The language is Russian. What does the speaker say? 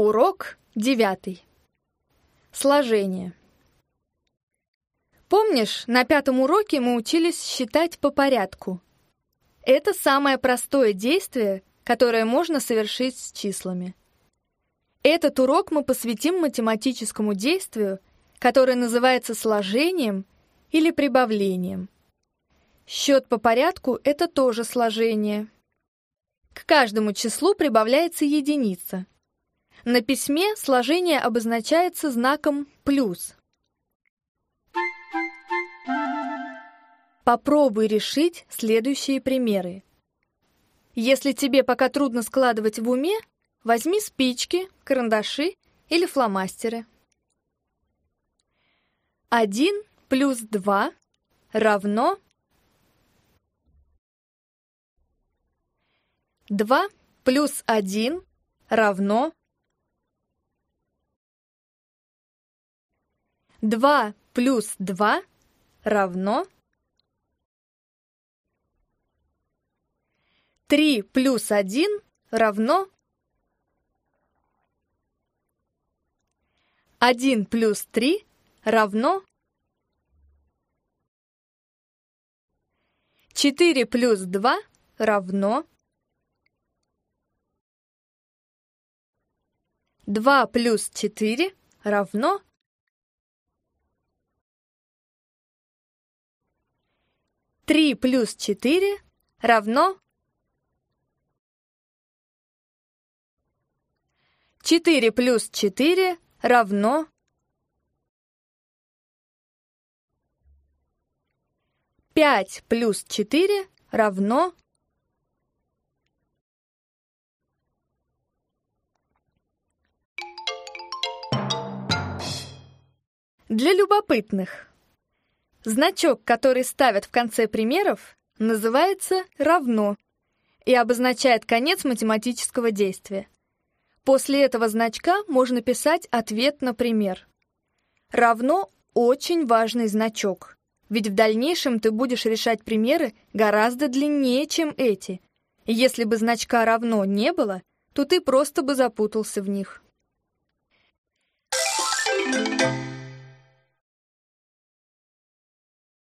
Урок девятый. Сложение. Помнишь, на пятом уроке мы учились считать по порядку? Это самое простое действие, которое можно совершить с числами. Этот урок мы посвятим математическому действию, которое называется сложением или прибавлением. Счет по порядку — это тоже сложение. К каждому числу прибавляется единица. На письме сложение обозначается знаком «плюс». Попробуй решить следующие примеры. Если тебе пока трудно складывать в уме, возьми спички, карандаши или фломастеры. 1 плюс 2 равно 2 плюс 1 равно 2 плюс 2 равно 3 плюс 1 равно 1 плюс 3 равно 4 плюс 2 равно 2 плюс 4 равно 3 плюс 4 равно 4 плюс 4 равно 5 плюс 4 равно Для любопытных. Значок, который ставят в конце примеров, называется «равно» и обозначает конец математического действия. После этого значка можно писать ответ на пример. «Равно» — очень важный значок, ведь в дальнейшем ты будешь решать примеры гораздо длиннее, чем эти. Если бы значка «равно» не было, то ты просто бы запутался в них. Thank you.